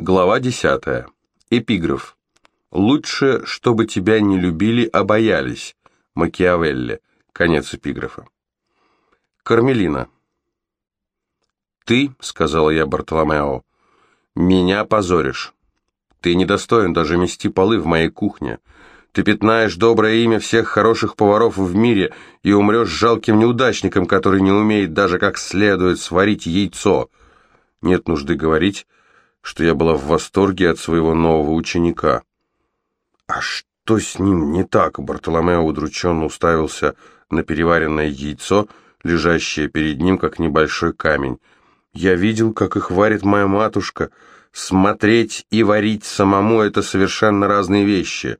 Глава 10. Эпиграф. «Лучше, чтобы тебя не любили, а боялись». Макиавелли. Конец эпиграфа. Кармелина. «Ты, — сказала я Бартоломео, — меня позоришь. Ты недостоин даже мести полы в моей кухне. Ты пятнаешь доброе имя всех хороших поваров в мире и умрешь жалким неудачником, который не умеет даже как следует сварить яйцо. Нет нужды говорить, что я была в восторге от своего нового ученика. А что с ним не так? Бартоломео удрученно уставился на переваренное яйцо, лежащее перед ним, как небольшой камень. Я видел, как их варит моя матушка. Смотреть и варить самому — это совершенно разные вещи.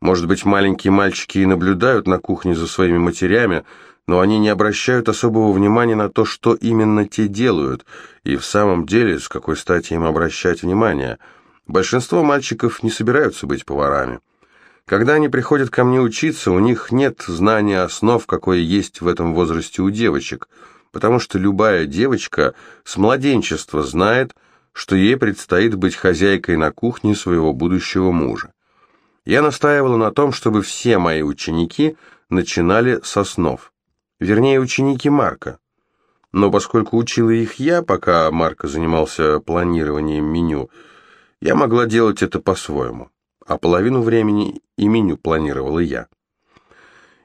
Может быть, маленькие мальчики и наблюдают на кухне за своими матерями, но они не обращают особого внимания на то, что именно те делают, и в самом деле, с какой стати им обращать внимание. Большинство мальчиков не собираются быть поварами. Когда они приходят ко мне учиться, у них нет знания основ, какое есть в этом возрасте у девочек, потому что любая девочка с младенчества знает, что ей предстоит быть хозяйкой на кухне своего будущего мужа. Я настаивала на том, чтобы все мои ученики начинали с основ вернее, ученики Марка. Но поскольку учила их я, пока Марко занимался планированием меню, я могла делать это по-своему, а половину времени и меню планировала я.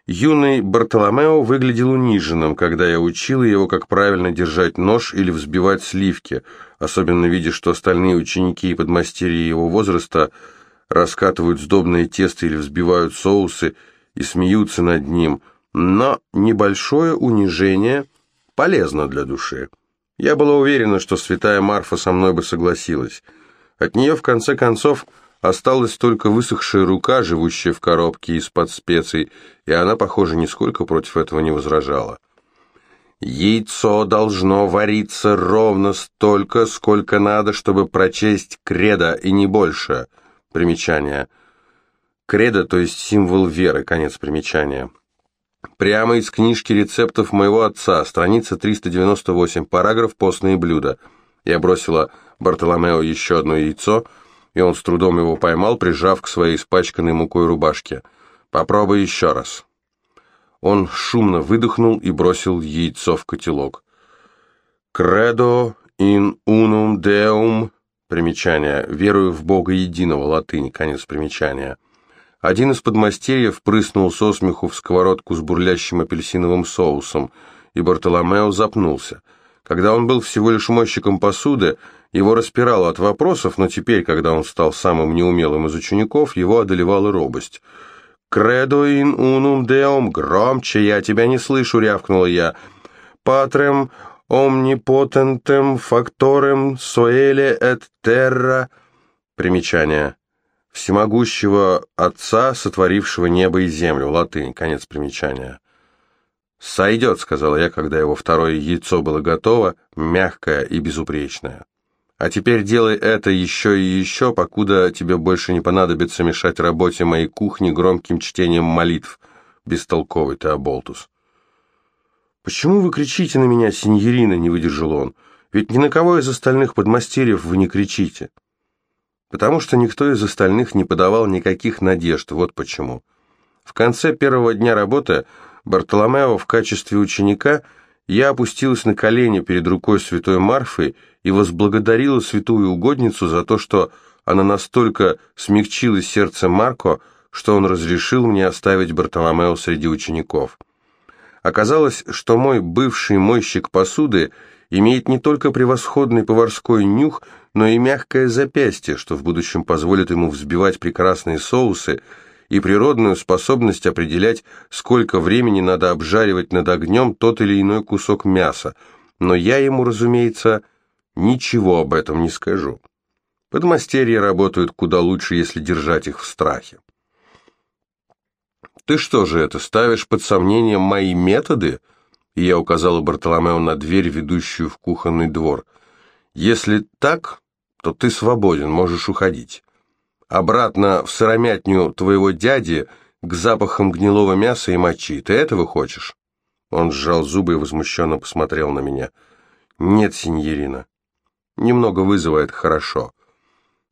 Юный Бартоломео выглядел униженным, когда я учила его, как правильно держать нож или взбивать сливки, особенно видя, что остальные ученики и подмастерья его возраста раскатывают сдобное тесто или взбивают соусы и смеются над ним, но небольшое унижение полезно для души. Я была уверена, что святая Марфа со мной бы согласилась. От нее, в конце концов, осталась только высохшая рука, живущая в коробке из-под специй, и она, похоже, нисколько против этого не возражала. Яйцо должно вариться ровно столько, сколько надо, чтобы прочесть кредо, и не больше. Примечание. Кредо, то есть символ веры, конец примечания. Прямо из книжки рецептов моего отца, страница 398, параграф «Постные блюда». Я бросила Бартоломео еще одно яйцо, и он с трудом его поймал, прижав к своей испачканной мукой рубашке. «Попробуй еще раз». Он шумно выдохнул и бросил яйцо в котелок. «Кредо in unum deum» примечание «Верую в Бога единого» латынь, конец примечания – один из подмастерьев прыснул со смеху в сковородку с бурлящим апельсиновым соусом, и Бартоломео запнулся. Когда он был всего лишь мойщиком посуды, его распирало от вопросов, но теперь, когда он стал самым неумелым из учеников, его одолевала робость. «Кредо ин унум деум, громче, я тебя не слышу», — рявкнула я. «Патрем омнипотентем факторем соэле эт терра». Примечание всемогущего Отца, сотворившего небо и землю. Латынь, конец примечания. «Сойдет», — сказала я, когда его второе яйцо было готово, мягкое и безупречное. «А теперь делай это еще и еще, покуда тебе больше не понадобится мешать работе моей кухни громким чтением молитв, бестолковый ты, Аболтус». «Почему вы кричите на меня, синьорина?» — не выдержал он. «Ведь ни на кого из остальных подмастерьев вы не кричите» потому что никто из остальных не подавал никаких надежд, вот почему. В конце первого дня работы Бартоломео в качестве ученика я опустилась на колени перед рукой святой Марфы и возблагодарила святую угодницу за то, что она настолько смягчила сердце Марко, что он разрешил мне оставить Бартоломео среди учеников. Оказалось, что мой бывший мойщик посуды имеет не только превосходный поварской нюх, но и мягкое запястье, что в будущем позволит ему взбивать прекрасные соусы и природную способность определять, сколько времени надо обжаривать над огнем тот или иной кусок мяса. Но я ему, разумеется, ничего об этом не скажу. Подмастерья работают куда лучше, если держать их в страхе. «Ты что же это, ставишь под сомнение мои методы?» И я указала Бартоломео на дверь, ведущую в кухонный двор. «Если так, то ты свободен, можешь уходить. Обратно в сыромятню твоего дяди к запахам гнилого мяса и мочи. Ты этого хочешь?» Он сжал зубы и возмущенно посмотрел на меня. «Нет, синьорина. Немного вызывает хорошо.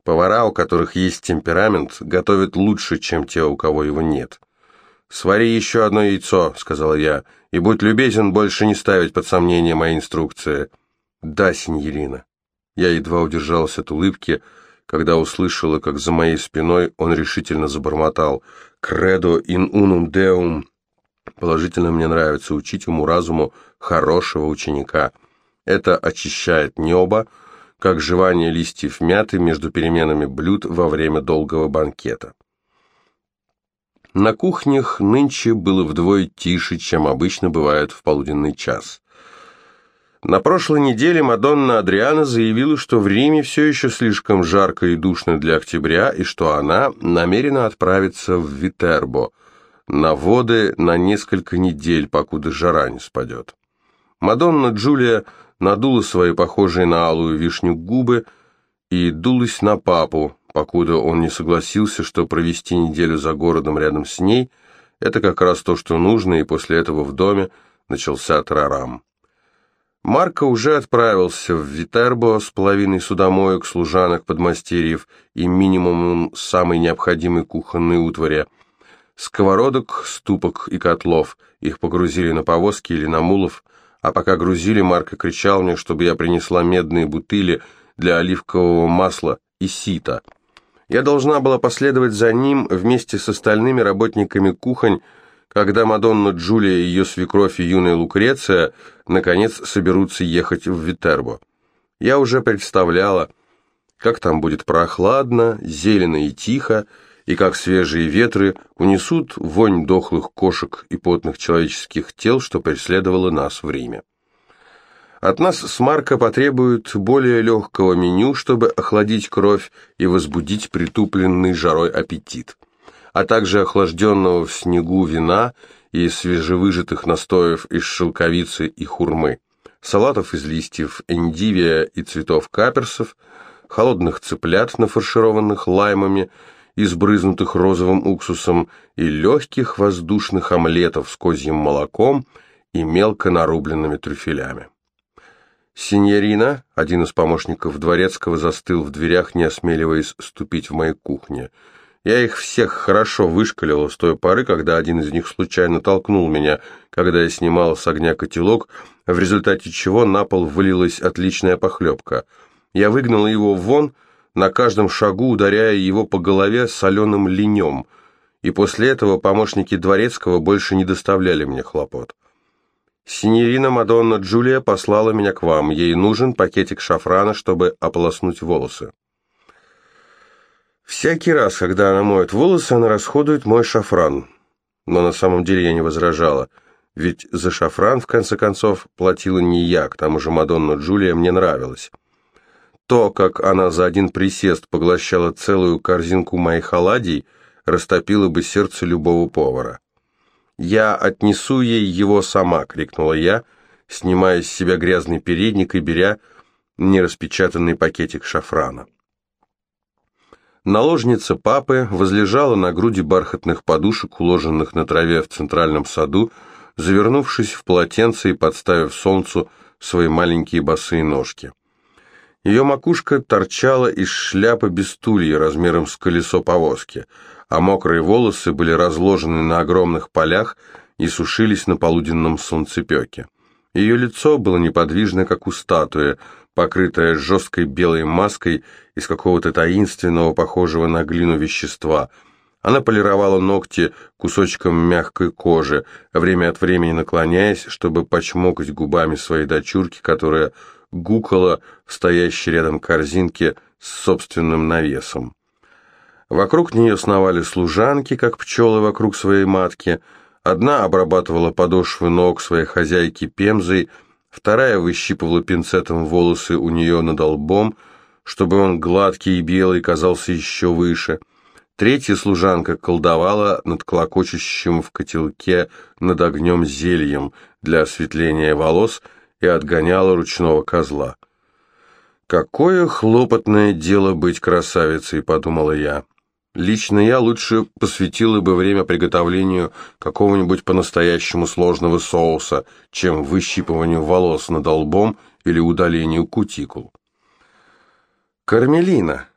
Повара, у которых есть темперамент, готовят лучше, чем те, у кого его нет. «Свари еще одно яйцо», — сказала я, — «и будь любезен больше не ставить под сомнение мои инструкции». «Да, синьорина». Я едва удержалась от улыбки, когда услышала, как за моей спиной он решительно забормотал «Кредо ин унум деум». Положительно мне нравится учить уму-разуму хорошего ученика. Это очищает небо, как жевание листьев мяты между переменами блюд во время долгого банкета. На кухнях нынче было вдвое тише, чем обычно бывает в полуденный час. На прошлой неделе Мадонна Адриана заявила, что в Риме все еще слишком жарко и душно для октября, и что она намерена отправиться в Витербо, на воды на несколько недель, покуда жара не спадет. Мадонна Джулия надула свои похожие на алую вишню губы и дулась на папу, покуда он не согласился, что провести неделю за городом рядом с ней – это как раз то, что нужно, и после этого в доме начался трарам. Марко уже отправился в Витербо с половиной судомоек, служанок, подмастерьев и минимумом самой необходимой кухонной утвари – сковородок, ступок и котлов. Их погрузили на повозки или на мулов – а пока грузили, Марко кричал мне, чтобы я принесла медные бутыли для оливкового масла и сита. Я должна была последовать за ним вместе с остальными работниками кухонь, когда Мадонна Джулия, ее свекровь и юная Лукреция наконец соберутся ехать в Витербо. Я уже представляла, как там будет прохладно, зелено и тихо, и как свежие ветры унесут вонь дохлых кошек и потных человеческих тел, что преследовало нас в Риме. От нас с Марко потребуют более легкого меню, чтобы охладить кровь и возбудить притупленный жарой аппетит, а также охлажденного в снегу вина и свежевыжатых настоев из шелковицы и хурмы, салатов из листьев эндивия и цветов каперсов, холодных цыплят, нафаршированных лаймами, избрызнутых розовым уксусом, и легких воздушных омлетов с козьим молоком и мелко нарубленными трюфелями. Синьорина, один из помощников дворецкого, застыл в дверях, не осмеливаясь ступить в мою кухню. Я их всех хорошо вышкалил с той поры, когда один из них случайно толкнул меня, когда я снимал с огня котелок, в результате чего на пол вылилась отличная похлебка. Я выгнал его вон, на каждом шагу ударяя его по голове соленым линем, и после этого помощники Дворецкого больше не доставляли мне хлопот. Синьорина Мадонна Джулия послала меня к вам, ей нужен пакетик шафрана, чтобы ополоснуть волосы. Всякий раз, когда она моет волосы, она расходует мой шафран. Но на самом деле я не возражала, ведь за шафран, в конце концов, платила не я, к тому же Мадонна Джулия мне нравилась. То, как она за один присест поглощала целую корзинку моих оладий, растопило бы сердце любого повара. «Я отнесу ей его сама!» — крикнула я, снимая с себя грязный передник и беря нераспечатанный пакетик шафрана. Наложница папы возлежала на груди бархатных подушек, уложенных на траве в центральном саду, завернувшись в полотенце и подставив солнцу свои маленькие босые ножки. Ее макушка торчала из шляпы без стулья размером с колесо повозки, а мокрые волосы были разложены на огромных полях и сушились на полуденном солнцепеке. Ее лицо было неподвижно, как у статуи, покрытое жесткой белой маской из какого-то таинственного, похожего на глину вещества. Она полировала ногти кусочком мягкой кожи, время от времени наклоняясь, чтобы почмокать губами своей дочурки, которая гукала в стоящей рядом корзинке с собственным навесом. Вокруг нее сновали служанки, как пчелы вокруг своей матки. Одна обрабатывала подошвы ног своей хозяйки пемзой, вторая выщипывала пинцетом волосы у нее над лбом, чтобы он гладкий и белый казался еще выше. Третья служанка колдовала над клокочущим в котелке над огнем зельем для осветления волос – и отгоняла ручного козла. «Какое хлопотное дело быть красавицей», — подумала я. Лично я лучше посвятила бы время приготовлению какого-нибудь по-настоящему сложного соуса, чем выщипыванию волос над лбом или удалению кутикул. «Кармелина!»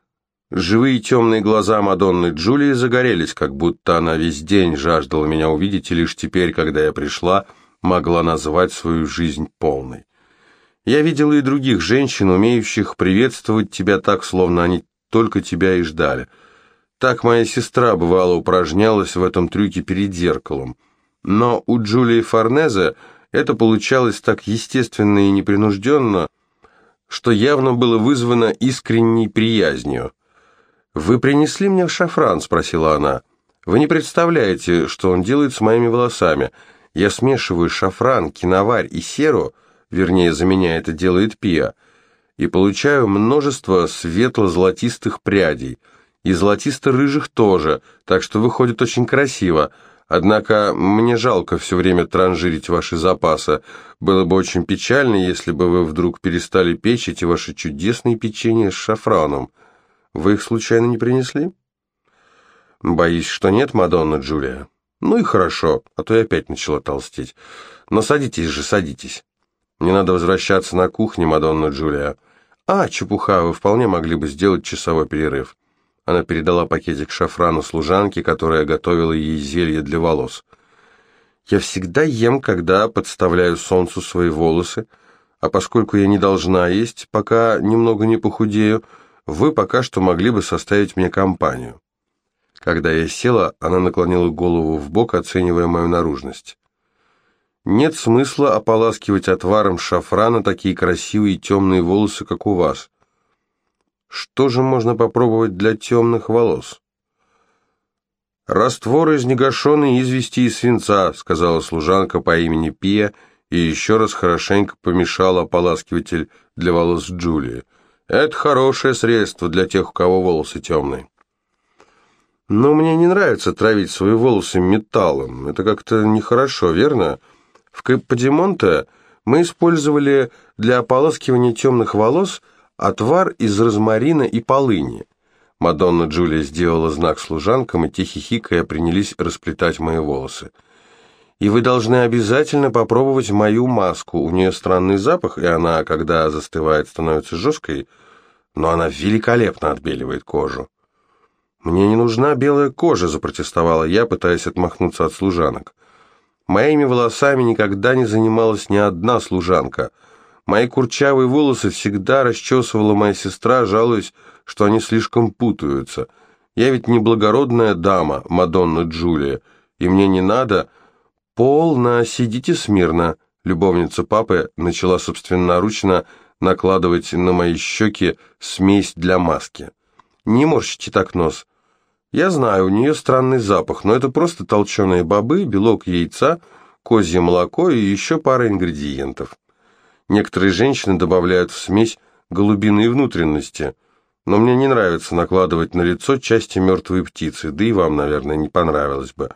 Живые темные глаза Мадонны Джулии загорелись, как будто она весь день жаждала меня увидеть, и лишь теперь, когда я пришла, могла назвать свою жизнь полной. Я видела и других женщин, умеющих приветствовать тебя так, словно они только тебя и ждали. Так моя сестра, бывало, упражнялась в этом трюке перед зеркалом. Но у Джулии Форнезе это получалось так естественно и непринужденно, что явно было вызвано искренней приязнью. «Вы принесли мне шафран?» – спросила она. «Вы не представляете, что он делает с моими волосами. Я смешиваю шафран, киноварь и серу, вернее, за меня это делает Пиа, и получаю множество светло-золотистых прядей, и золотисто-рыжих тоже, так что выходит очень красиво. Однако мне жалко все время транжирить ваши запасы. Было бы очень печально, если бы вы вдруг перестали печь эти ваши чудесные печенья с шафраном». Вы их случайно не принесли? Боюсь, что нет, Мадонна Джулия. Ну и хорошо, а то я опять начала толстеть. Но садитесь же, садитесь. Мне надо возвращаться на кухню, Мадонна Джулия. А, чепуха, вы вполне могли бы сделать часовой перерыв. Она передала пакетик шафрану служанке, которая готовила ей зелье для волос. Я всегда ем, когда подставляю солнцу свои волосы, а поскольку я не должна есть, пока немного не похудею, вы пока что могли бы составить мне компанию». Когда я села, она наклонила голову в бок, оценивая мою наружность. «Нет смысла ополаскивать отваром шафрана такие красивые темные волосы, как у вас. Что же можно попробовать для темных волос?» «Раствор из негашенной извести и свинца», — сказала служанка по имени Пия, и еще раз хорошенько помешала ополаскиватель для волос Джулии. Это хорошее средство для тех, у кого волосы темные. Но мне не нравится травить свои волосы металлом. Это как-то нехорошо, верно? В Каподимонте мы использовали для ополаскивания темных волос отвар из розмарина и полыни. Мадонна Джулия сделала знак служанкам, и те, хихикая, принялись расплетать мои волосы. И вы должны обязательно попробовать мою маску. У нее странный запах, и она, когда застывает, становится жесткой, но она великолепно отбеливает кожу. «Мне не нужна белая кожа», — запротестовала я, пытаясь отмахнуться от служанок. Моими волосами никогда не занималась ни одна служанка. Мои курчавые волосы всегда расчесывала моя сестра, жалуясь, что они слишком путаются. Я ведь не благородная дама, Мадонна Джулия, и мне не надо «Полно, сидите смирно», — любовница папы начала собственноручно накладывать на мои щеки смесь для маски. «Не морщите так нос. Я знаю, у нее странный запах, но это просто толченые бобы, белок яйца, козье молоко и еще пара ингредиентов. Некоторые женщины добавляют в смесь голубиные внутренности, но мне не нравится накладывать на лицо части мертвой птицы, да и вам, наверное, не понравилось бы».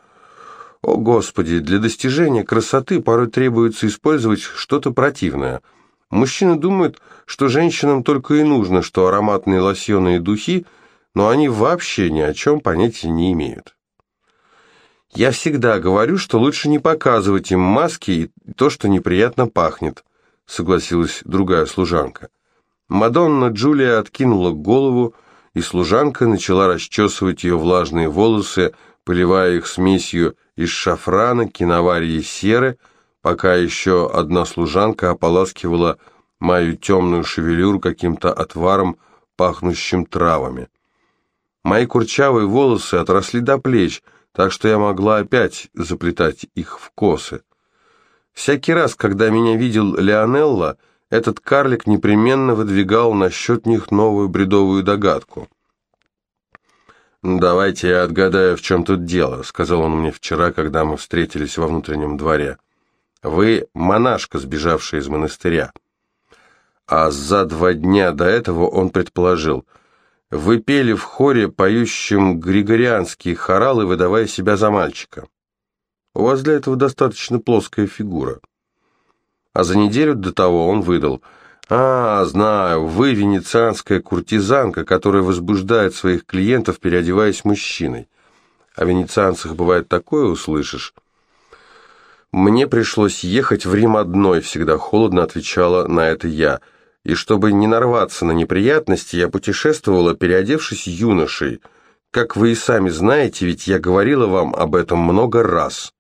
О, Господи, для достижения красоты порой требуется использовать что-то противное. Мужчины думают, что женщинам только и нужно, что ароматные лосьоны и духи, но они вообще ни о чем понятия не имеют. Я всегда говорю, что лучше не показывать им маски и то, что неприятно пахнет, согласилась другая служанка. Мадонна Джулия откинула голову, и служанка начала расчесывать ее влажные волосы, поливая их смесью из шафрана, киноварии серы, пока еще одна служанка ополаскивала мою темную шевелюру каким-то отваром, пахнущим травами. Мои курчавые волосы отросли до плеч, так что я могла опять заплетать их в косы. Всякий раз, когда меня видел Леонелла, этот карлик непременно выдвигал насчет них новую бредовую догадку. «Давайте я отгадаю, в чем тут дело», — сказал он мне вчера, когда мы встретились во внутреннем дворе. «Вы монашка, сбежавшая из монастыря». А за два дня до этого он предположил, «Вы пели в хоре, поющем григорианские хоралы, выдавая себя за мальчика. У вас для этого достаточно плоская фигура». А за неделю до того он выдал — «А, знаю, вы венецианская куртизанка, которая возбуждает своих клиентов, переодеваясь мужчиной. О венецианцах бывает такое, услышишь». «Мне пришлось ехать в Рим одной», — всегда холодно отвечала на это я. и чтобы не нарваться на неприятности, я путешествовала, переодевшись юношей. Как вы и сами знаете, ведь я говорила вам об этом много раз.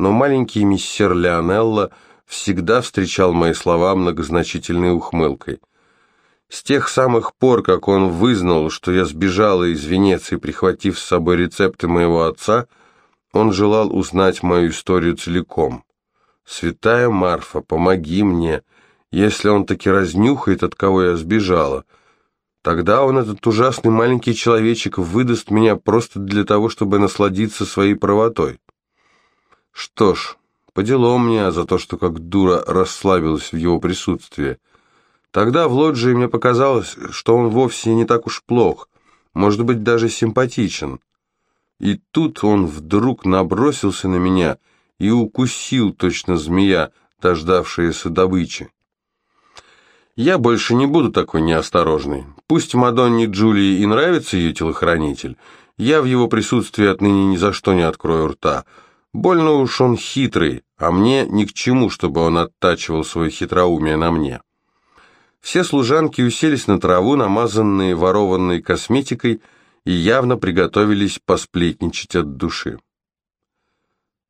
Но маленький миссер Леонелло всегда встречал мои слова многозначительной ухмылкой. С тех самых пор, как он вызнал, что я сбежала из Венеции, прихватив с собой рецепты моего отца, он желал узнать мою историю целиком. «Святая Марфа, помоги мне, если он таки разнюхает, от кого я сбежала. Тогда он, этот ужасный маленький человечек, выдаст меня просто для того, чтобы насладиться своей правотой». Что ж, по делам мне за то, что как дура расслабилась в его присутствии. Тогда в лоджии мне показалось, что он вовсе не так уж плох, может быть, даже симпатичен. И тут он вдруг набросился на меня и укусил точно змея, дождавшаяся добычи. Я больше не буду такой неосторожной. Пусть Мадонне Джулии и нравится ее телохранитель, я в его присутствии отныне ни за что не открою рта. Больно уж он хитрый, а мне ни к чему, чтобы он оттачивал свое хитроумие на мне. Все служанки уселись на траву, намазанные ворованной косметикой, и явно приготовились посплетничать от души.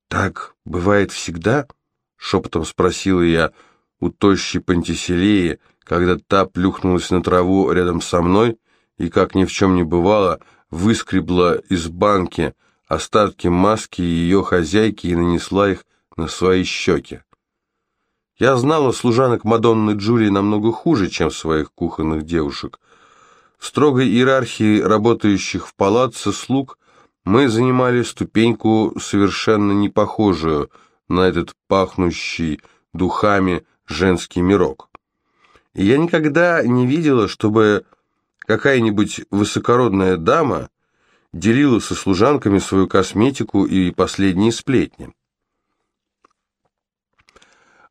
«Так бывает всегда?» — шепотом спросила я у тощей Пантиселеи, когда та плюхнулась на траву рядом со мной и, как ни в чем не бывало, выскребла из банки остатки маски ее хозяйки и нанесла их на свои щеки. Я знала служанок Мадонны Джулии намного хуже, чем своих кухонных девушек. В строгой иерархии работающих в палаце слуг мы занимали ступеньку, совершенно не похожую на этот пахнущий духами женский мирок. И я никогда не видела, чтобы какая-нибудь высокородная дама делила со служанками свою косметику и последние сплетни.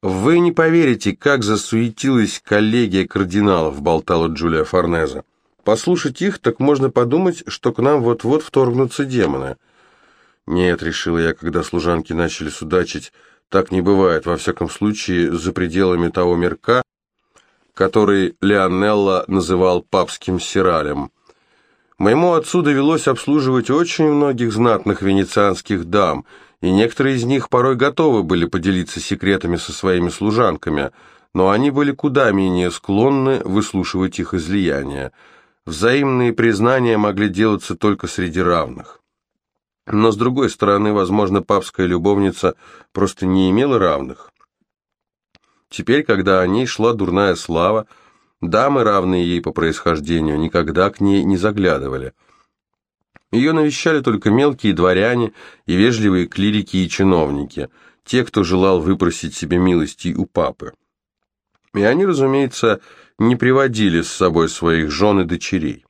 «Вы не поверите, как засуетилась коллегия кардиналов», — болтала Джулия Форнеза. «Послушать их, так можно подумать, что к нам вот-вот вторгнутся демоны». «Нет», — решила я, когда служанки начали судачить, — «так не бывает, во всяком случае, за пределами того мирка, который Леонелло называл папским сиралем». Моему отцу довелось обслуживать очень многих знатных венецианских дам — и некоторые из них порой готовы были поделиться секретами со своими служанками, но они были куда менее склонны выслушивать их излияния. Взаимные признания могли делаться только среди равных. Но, с другой стороны, возможно, папская любовница просто не имела равных. Теперь, когда о ней шла дурная слава, дамы, равные ей по происхождению, никогда к ней не заглядывали – ее навещали только мелкие дворяне и вежливые клирики и чиновники, те, кто желал выпросить себе милости у папы. И они, разумеется, не приводили с собой своих жен и дочерей.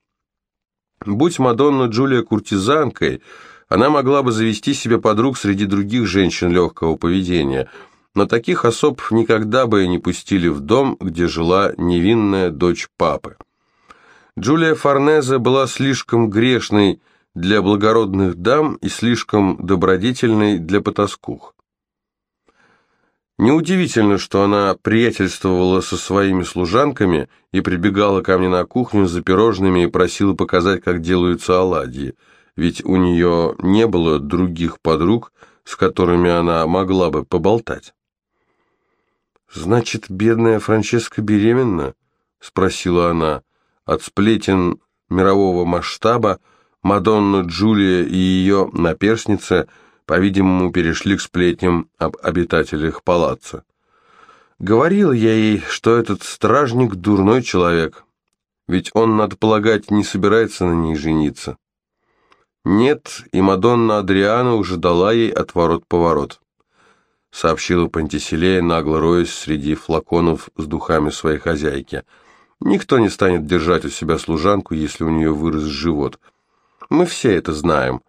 Будь Мадонна Джулия куртизанкой, она могла бы завести себе подруг среди других женщин легкого поведения, но таких особ никогда бы не пустили в дом, где жила невинная дочь папы. Джулия Форнезе была слишком грешной для благородных дам и слишком добродетельной для потаскух. Неудивительно, что она приятельствовала со своими служанками и прибегала ко мне на кухню за пирожными и просила показать, как делаются оладьи, ведь у нее не было других подруг, с которыми она могла бы поболтать. «Значит, бедная Франческа беременна?» — спросила она. От сплетен мирового масштаба Мадонна Джулия и ее наперсница, по-видимому, перешли к сплетням об обитателях палаца. Говорил я ей, что этот стражник дурной человек, ведь он, надо полагать, не собирается на ней жениться. Нет, и Мадонна Адриана уже дала ей отворот-поворот, сообщила Пантиселея, нагло роясь среди флаконов с духами своей хозяйки. Никто не станет держать у себя служанку, если у нее вырос живот – мы все это знаем.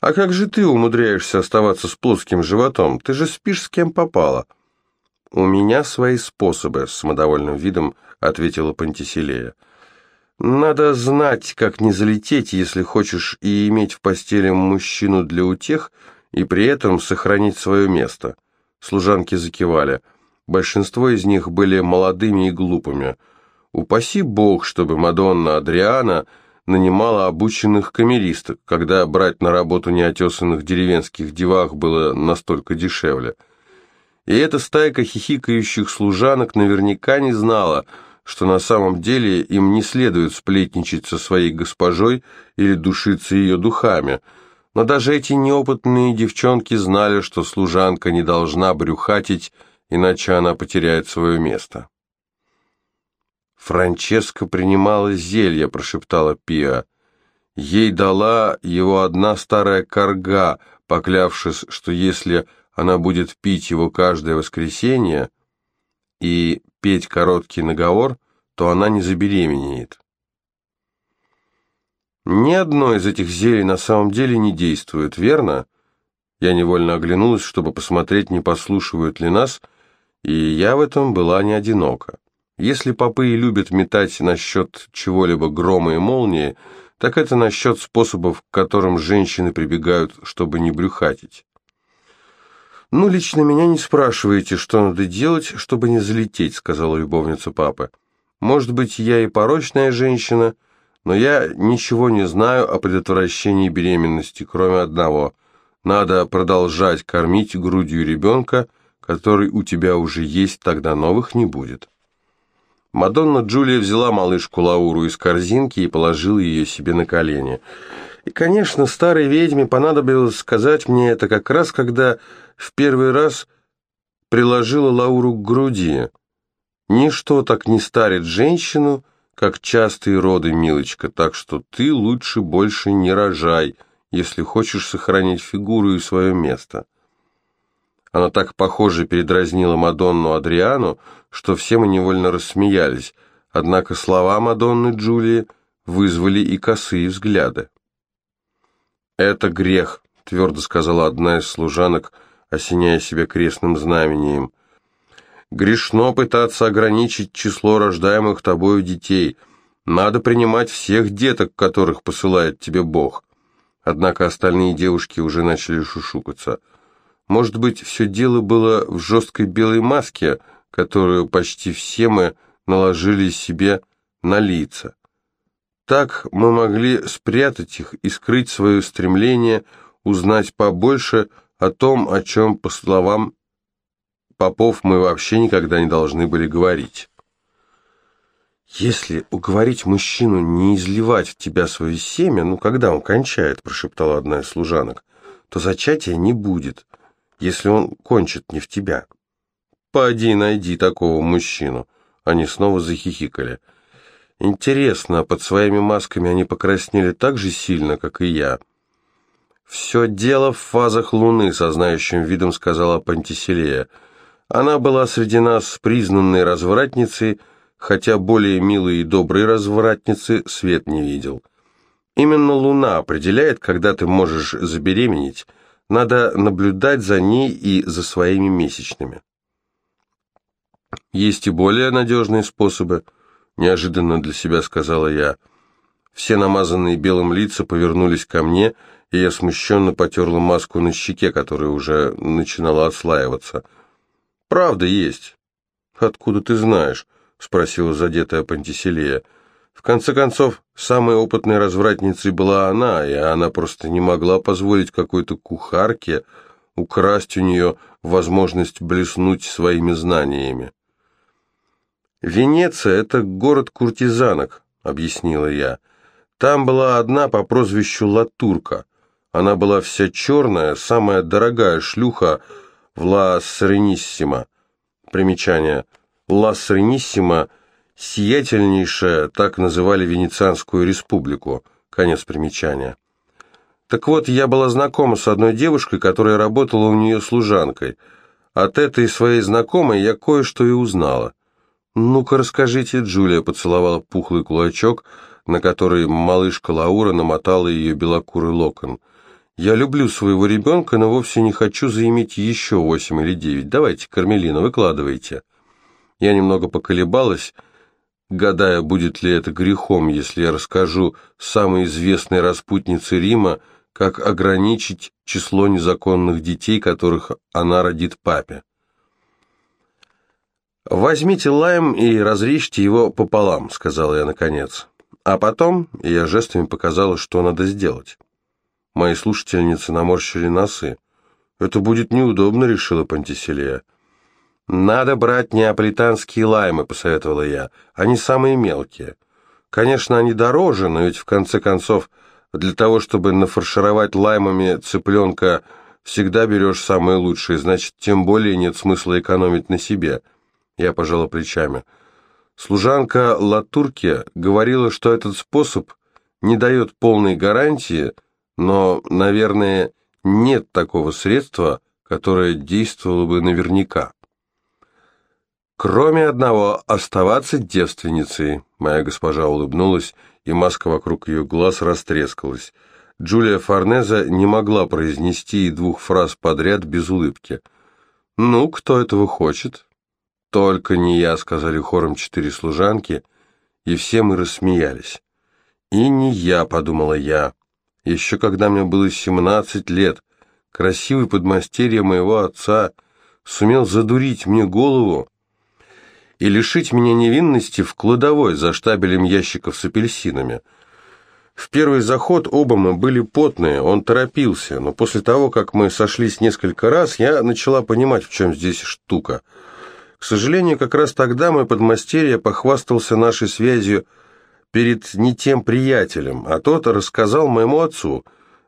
А как же ты умудряешься оставаться с плоским животом? Ты же спишь с кем попало. У меня свои способы, с самодовольным видом ответила Пантиселея. Надо знать, как не залететь, если хочешь и иметь в постели мужчину для утех, и при этом сохранить свое место. Служанки закивали. Большинство из них были молодыми и глупыми. Упаси бог, чтобы Мадонна Адриана нанимала обученных камеристок, когда брать на работу неотесанных деревенских девах было настолько дешевле. И эта стайка хихикающих служанок наверняка не знала, что на самом деле им не следует сплетничать со своей госпожой или душиться ее духами. Но даже эти неопытные девчонки знали, что служанка не должна брюхатить, иначе она потеряет свое место. «Франческа принимала зелье», — прошептала Пиа. Ей дала его одна старая корга, поклявшись, что если она будет пить его каждое воскресенье и петь короткий наговор, то она не забеременеет. Ни одно из этих зелий на самом деле не действует, верно? Я невольно оглянулась, чтобы посмотреть, не послушивают ли нас, и я в этом была не одинока. Если попы и любят метать насчет чего-либо грома и молнии, так это насчет способов, к которым женщины прибегают, чтобы не брюхатить. «Ну, лично меня не спрашиваете, что надо делать, чтобы не залететь», — сказала любовница папы. «Может быть, я и порочная женщина, но я ничего не знаю о предотвращении беременности, кроме одного. Надо продолжать кормить грудью ребенка, который у тебя уже есть, тогда новых не будет». Мадонна Джулия взяла малышку Лауру из корзинки и положила ее себе на колени. И, конечно, старой ведьме понадобилось сказать мне это как раз, когда в первый раз приложила Лауру к груди. Ничто так не старит женщину, как частые роды, милочка, так что ты лучше больше не рожай, если хочешь сохранить фигуру и свое место. Она так, похоже, передразнила Мадонну Адриану, что все мы невольно рассмеялись, однако слова Мадонны Джулии вызвали и косые взгляды. «Это грех», — твердо сказала одна из служанок, осеняя себя крестным знамением. «Грешно пытаться ограничить число рождаемых тобою детей. Надо принимать всех деток, которых посылает тебе Бог». Однако остальные девушки уже начали шушукаться — может быть, все дело было в жесткой белой маске, которую почти все мы наложили себе на лица. Так мы могли спрятать их и скрыть свое стремление узнать побольше о том, о чем, по словам попов, мы вообще никогда не должны были говорить. «Если уговорить мужчину не изливать в тебя свое семя, ну, когда он кончает», прошептала одна из служанок, то зачатия не будет если он кончит не в тебя. Поди найди такого мужчину. Они снова захихикали. Интересно, под своими масками они покраснели так же сильно, как и я. «Все дело в фазах Луны», — со знающим видом сказала Пантиселея. Она была среди нас признанной развратницей, хотя более милые и добрые развратницы свет не видел. Именно Луна определяет, когда ты можешь забеременеть, надо наблюдать за ней и за своими месячными. Есть и более надежные способы, неожиданно для себя сказала я. Все намазанные белым лица повернулись ко мне, и я смущенно потерла маску на щеке, которая уже начинала отслаиваться. «Правда есть». «Откуда ты знаешь?» — спросила задетая Пантиселея. В конце концов, самой опытной развратницей была она, и она просто не могла позволить какой-то кухарке украсть у нее возможность блеснуть своими знаниями. «Венеция — это город куртизанок», — объяснила я. «Там была одна по прозвищу Латурка. Она была вся черная, самая дорогая шлюха в Ла Срениссима». Примечание. Ла Срениссима — сиятельнейшая, так называли Венецианскую республику. Конец примечания. Так вот, я была знакома с одной девушкой, которая работала у нее служанкой. От этой своей знакомой я кое-что и узнала. «Ну-ка, расскажите», — Джулия поцеловала пухлый кулачок, на который малышка Лаура намотала ее белокурый локон. «Я люблю своего ребенка, но вовсе не хочу заиметь еще восемь или девять. Давайте, Кармелина, выкладывайте». Я немного поколебалась, — гадая, будет ли это грехом, если я расскажу самой известной распутнице Рима, как ограничить число незаконных детей, которых она родит папе. «Возьмите лайм и разрежьте его пополам», — сказала я наконец. А потом я жестами показала, что надо сделать. Мои слушательницы наморщили носы. «Это будет неудобно», — решила Пантиселия. «Надо брать неаполитанские лаймы», — посоветовала я. «Они самые мелкие. Конечно, они дороже, но ведь в конце концов для того, чтобы нафаршировать лаймами цыпленка, всегда берешь самые лучшие, значит, тем более нет смысла экономить на себе». Я пожала плечами. Служанка Латурки говорила, что этот способ не дает полной гарантии, но, наверное, нет такого средства, которое действовало бы наверняка. Кроме одного, оставаться девственницей. Моя госпожа улыбнулась, и маска вокруг ее глаз растрескалась. Джулия Форнеза не могла произнести и двух фраз подряд без улыбки. «Ну, кто этого хочет?» «Только не я», — сказали хором четыре служанки, и все мы рассмеялись. «И не я», — подумала я. Еще когда мне было семнадцать лет, красивый подмастерье моего отца сумел задурить мне голову и лишить меня невинности в кладовой за штабелем ящиков с апельсинами. В первый заход оба мы были потные, он торопился, но после того, как мы сошлись несколько раз, я начала понимать, в чем здесь штука — к сожалению, как раз тогда мой подмастерье похвастался нашей связью перед не тем приятелем, а тот рассказал моему отцу.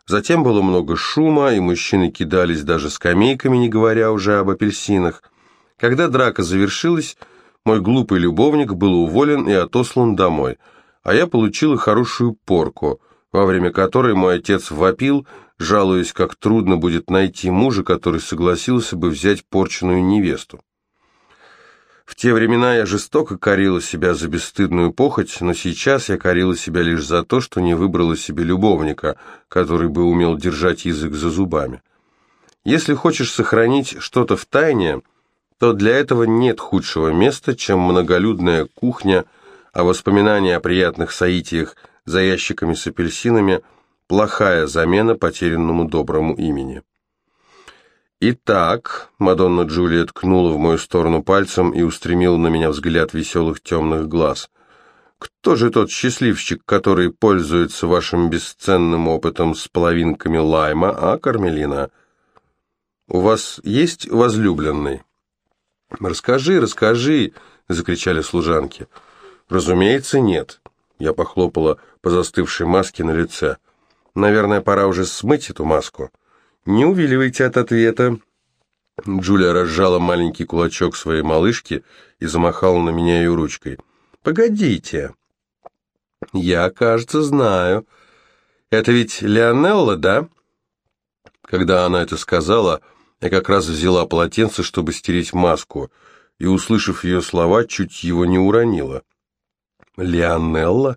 Затем было много шума, и мужчины кидались даже скамейками, не говоря уже об апельсинах. Когда драка завершилась, мой глупый любовник был уволен и отослан домой, а я получила хорошую порку, во время которой мой отец вопил, жалуясь, как трудно будет найти мужа, который согласился бы взять порченную невесту. В те времена я жестоко корила себя за бесстыдную похоть, но сейчас я корила себя лишь за то, что не выбрала себе любовника, который бы умел держать язык за зубами. Если хочешь сохранить что-то в тайне, то для этого нет худшего места, чем многолюдная кухня, а воспоминания о приятных соитиях за ящиками с апельсинами – плохая замена потерянному доброму имени. «Итак», — Мадонна Джулия ткнула в мою сторону пальцем и устремила на меня взгляд веселых темных глаз. «Кто же тот счастливчик, который пользуется вашим бесценным опытом с половинками лайма, а, Кармелина? У вас есть возлюбленный?» «Расскажи, расскажи!» — закричали служанки. «Разумеется, нет». Я похлопала по застывшей маске на лице. «Наверное, пора уже смыть эту маску». «Не увиливайте от ответа». Джулия разжала маленький кулачок своей малышки и замахала на меня ее ручкой. «Погодите». «Я, кажется, знаю. Это ведь Леонелла, да?» Когда она это сказала, я как раз взяла полотенце, чтобы стереть маску, и, услышав ее слова, чуть его не уронила. «Леонелла?»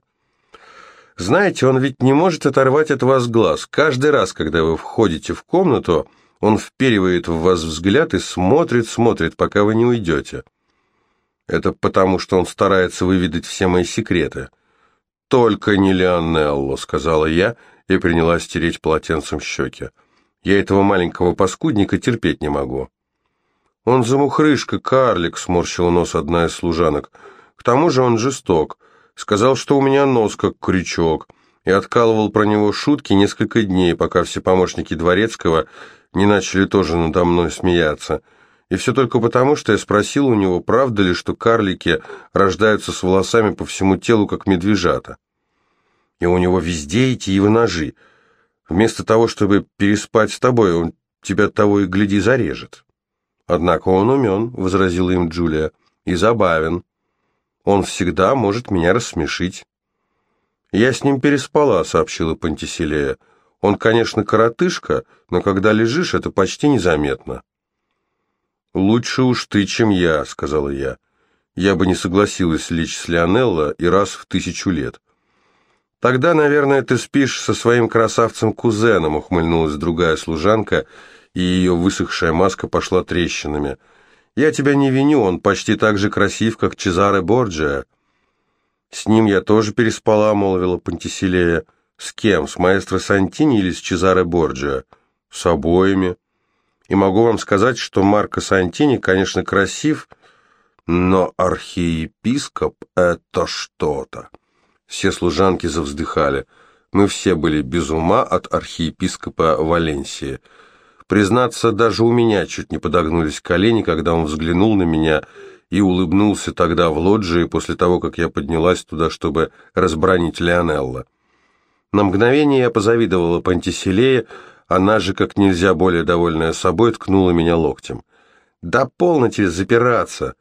Знаете, он ведь не может оторвать от вас глаз. Каждый раз, когда вы входите в комнату, он вперивает в вас взгляд и смотрит, смотрит, пока вы не уйдете. Это потому, что он старается выведать все мои секреты. «Только не Леонелло», — сказала я и принялась стереть полотенцем щеки. «Я этого маленького паскудника терпеть не могу». «Он замухрышка, карлик», — сморщил нос одна из служанок. «К тому же он жесток». Сказал, что у меня нос как крючок, и откалывал про него шутки несколько дней, пока все помощники Дворецкого не начали тоже надо мной смеяться. И все только потому, что я спросил у него, правда ли, что карлики рождаются с волосами по всему телу, как медвежата. И у него везде эти его ножи. Вместо того, чтобы переспать с тобой, он тебя того и гляди зарежет. Однако он умен, — возразила им Джулия, — и забавен. Он всегда может меня рассмешить. «Я с ним переспала», — сообщила Пантиселея. «Он, конечно, коротышка, но когда лежишь, это почти незаметно». «Лучше уж ты, чем я», — сказала я. «Я бы не согласилась лечь с Лионелло и раз в тысячу лет». «Тогда, наверное, ты спишь со своим красавцем-кузеном», — ухмыльнулась другая служанка, и ее высохшая маска пошла трещинами. Я тебя не виню, он почти так же красив, как Чезаре Борджиа. С ним я тоже переспала, молвила Пантиселея. С кем? С маэстро Сантини или с Чезаре Борджиа? С обоими. И могу вам сказать, что Марко Сантини, конечно, красив, Но архиепископ — это что-то. Все служанки завздыхали. Мы все были без ума от архиепископа Валенсии. Признаться, даже у меня чуть не подогнулись колени, когда он взглянул на меня и улыбнулся тогда в лоджии после того, как я поднялась туда, чтобы разбранить Леонелла. На мгновение я позавидовала Пантиселее, она же, как нельзя более довольная собой, ткнула меня локтем. «Да полноте запираться!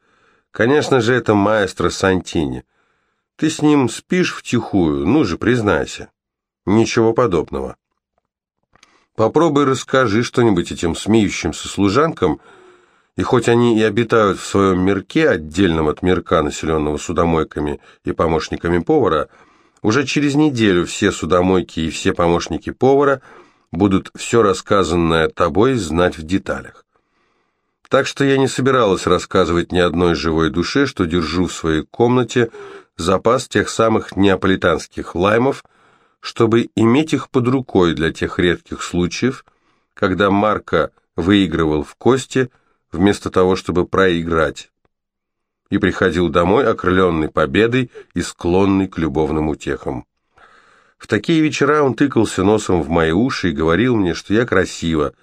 Конечно же, это маэстро Сантини. Ты с ним спишь втихую, ну же, признайся». «Ничего подобного». Попробуй расскажи что-нибудь этим смеющимся служанкам, и хоть они и обитают в своем мирке, отдельном от мирка, населенного судомойками и помощниками повара, уже через неделю все судомойки и все помощники повара будут все рассказанное тобой знать в деталях. Так что я не собиралась рассказывать ни одной живой душе, что держу в своей комнате запас тех самых неаполитанских лаймов – чтобы иметь их под рукой для тех редких случаев, когда Марко выигрывал в кости вместо того, чтобы проиграть, и приходил домой окрыленный победой и склонный к любовным утехам. В такие вечера он тыкался носом в мои уши и говорил мне, что я красива,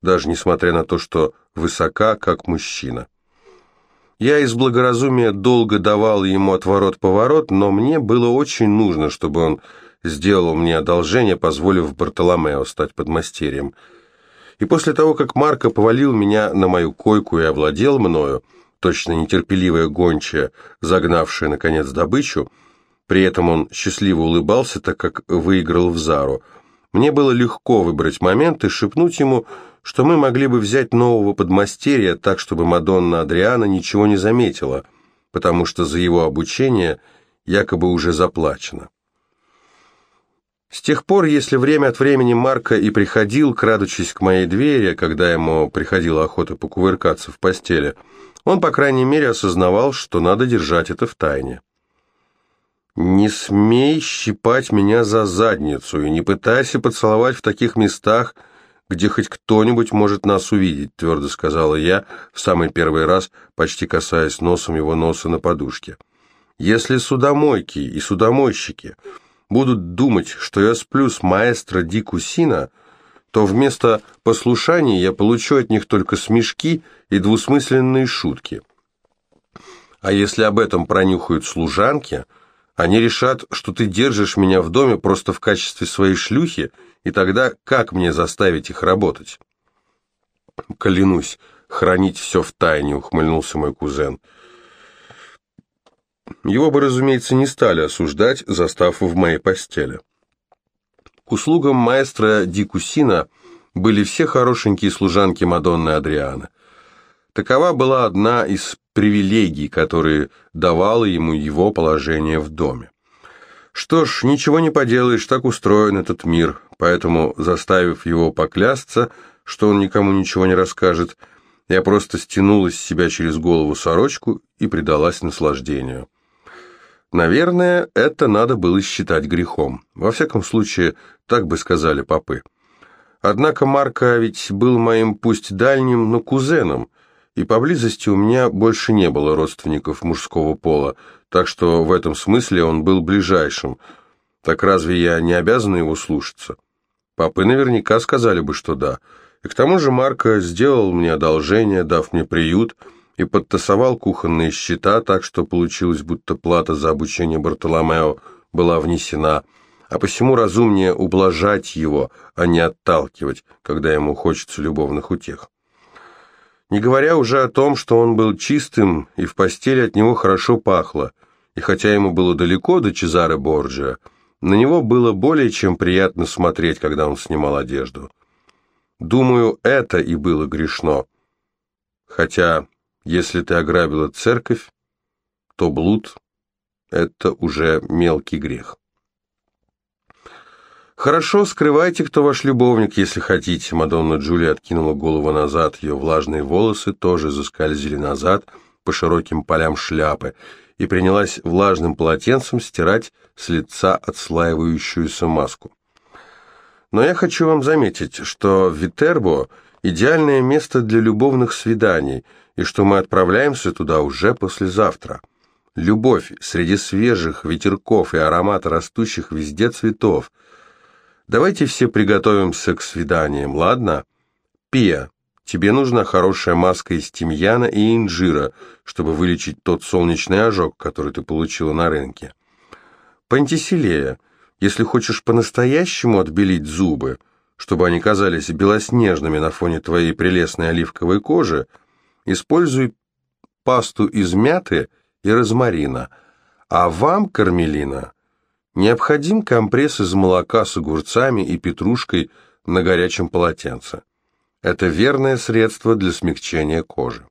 даже несмотря на то, что высока, как мужчина. Я из благоразумия долго давал ему отворот-поворот, но мне было очень нужно, чтобы он сделал мне одолжение, позволив Бартоломео стать подмастерьем. И после того, как Марко повалил меня на мою койку и овладел мною, точно нетерпеливая гончая, загнавшая, наконец, добычу, при этом он счастливо улыбался, так как выиграл в Зару, мне было легко выбрать момент и шепнуть ему, что мы могли бы взять нового подмастерья так, чтобы Мадонна Адриана ничего не заметила, потому что за его обучение якобы уже заплачено. С тех пор, если время от времени Марко и приходил, крадучись к моей двери, когда ему приходила охота покувыркаться в постели, он, по крайней мере, осознавал, что надо держать это в тайне. «Не смей щипать меня за задницу и не пытайся поцеловать в таких местах, где хоть кто-нибудь может нас увидеть», твердо сказала я, в самый первый раз, почти касаясь носом его носа на подушке. «Если судомойки и судомойщики...» будут думать, что я сплю с маэстро Ди Кусина, то вместо послушания я получу от них только смешки и двусмысленные шутки. А если об этом пронюхают служанки, они решат, что ты держишь меня в доме просто в качестве своей шлюхи, и тогда как мне заставить их работать? Клянусь, хранить все в тайне, ухмыльнулся мой кузен. — его бы, разумеется, не стали осуждать, застав в моей постели. К услугам маэстро Ди Кусина были все хорошенькие служанки Мадонны Адриана. Такова была одна из привилегий, которые давало ему его положение в доме. Что ж, ничего не поделаешь, так устроен этот мир, поэтому, заставив его поклясться, что он никому ничего не расскажет, я просто стянула с себя через голову сорочку и предалась наслаждению. Наверное, это надо было считать грехом. Во всяком случае, так бы сказали попы. Однако Марко ведь был моим пусть дальним, но кузеном, и поблизости у меня больше не было родственников мужского пола, так что в этом смысле он был ближайшим. Так разве я не обязан его слушаться? Папы наверняка сказали бы, что да. И к тому же Марко сделал мне одолжение, дав мне приют – и подтасовал кухонные счета так, что получилось, будто плата за обучение Бартоломео была внесена, а посему разумнее ублажать его, а не отталкивать, когда ему хочется любовных утех. Не говоря уже о том, что он был чистым, и в постели от него хорошо пахло, и хотя ему было далеко до Чезаре Борджиа, на него было более чем приятно смотреть, когда он снимал одежду. Думаю, это и было грешно. Хотя если ты ограбила церковь, то блуд – это уже мелкий грех. «Хорошо, скрывайте, кто ваш любовник, если хотите». Мадонна Джулия откинула голову назад, ее влажные волосы тоже заскользили назад по широким полям шляпы и принялась влажным полотенцем стирать с лица отслаивающуюся маску. Но я хочу вам заметить, что в Витербо идеальное место для любовных свиданий, и что мы отправляемся туда уже послезавтра. Любовь среди свежих ветерков и аромата растущих везде цветов. Давайте все приготовимся к свиданиям, ладно? Пия, тебе нужна хорошая маска из тимьяна и инжира, чтобы вылечить тот солнечный ожог, который ты получила на рынке. Пантиселея, если хочешь по-настоящему отбелить зубы, чтобы они казались белоснежными на фоне твоей прелестной оливковой кожи, используй пасту из мяты и розмарина. А вам, Кармелина, необходим компресс из молока с огурцами и петрушкой на горячем полотенце. Это верное средство для смягчения кожи.